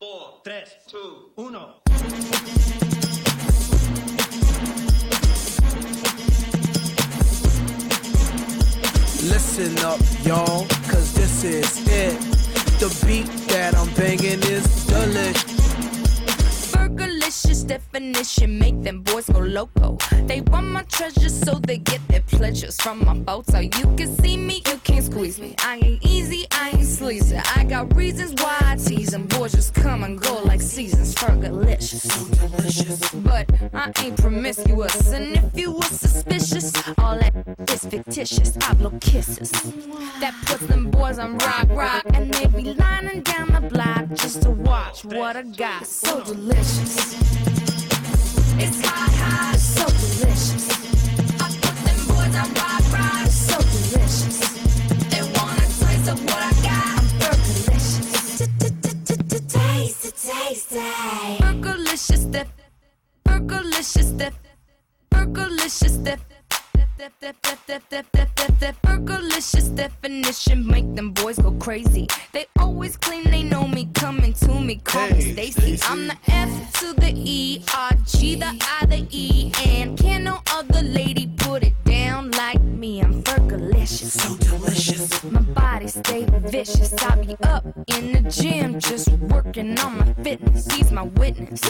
Four, tres, two, uno. Listen up, y'all, cause this is it. The beat that I'm banging is delicious. Definition make them boys go loco. They want my treasure, so they get their pleasures from my boat. So You can see me, you can't squeeze me. I ain't easy, I ain't sleazy. I got reasons why I tease them. Boys just come and go like seasons. Fergalicious. But I ain't promiscuous. And if you were suspicious, all that is fictitious. I blow kisses. That puts them boys on rock, rock. And they be lining down the block just to watch what I got. So delicious. It's hot, hot, so delicious. I put them boys on rock, rock, so delicious. They want a taste of what I got. I'm fergalicious. It. Fergalicious, def. Fergalicious, def. Fergalicious definition make them boys go crazy. They always claim they know me, coming to me, call me Stacy. I'm the F to the E, R G the I the E, and delicious. My body stay vicious. I be up in the gym, just working on my fitness. He's my witness.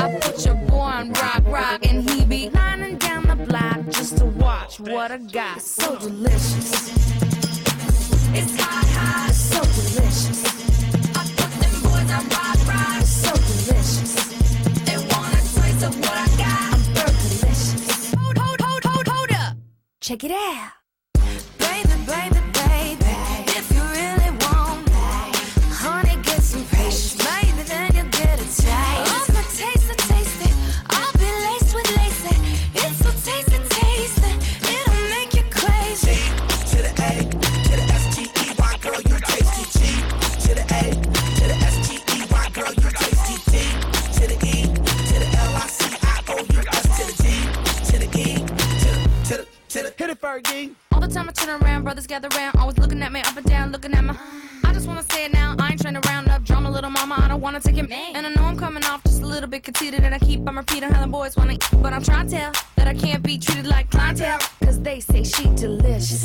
I put your boy on rock, rock, and he be lining down the block just to watch what I got. So delicious. It's hot, hot, so delicious. I put them boys on rock, rock, so delicious. They want a taste of what I got. I'm fergalicious. Hold, hold, hold, hold, hold up. Check it out. Baby, baby, it, Fergie. All the time I turn around, brothers gather round, always looking at me up and down, looking at my. I just wanna say it now, I ain't trying to round up drama, little mama. I don't wanna take it. And I know I'm coming off just a little bit conceited, and I keep on repeating how the boys wanna. eat. But I'm trying to tell that I can't be treated like clientele, cause they say she delicious.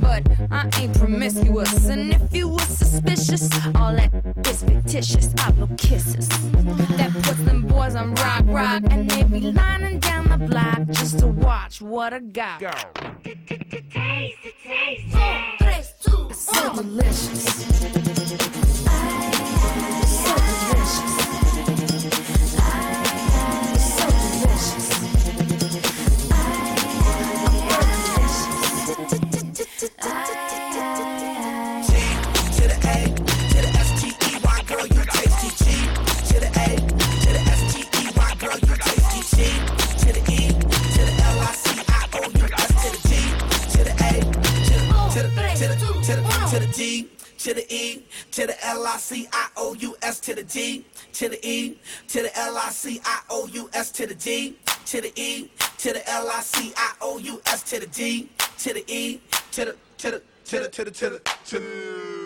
But I ain't promiscuous, and if you were suspicious, all that is fictitious. I blow kisses. That puts them boys on rock, rock, and they be lining down the block just to watch what I got. So delicious. So delicious. So delicious. to the A, to the, to the, to the, to the D. To the E, to the L I C I O U S to the D. To the E, to the L I C I O U S to the D. To the E, to the L I C I O U S to the D. To the E, to the, to the, to the, to the, to the, to the.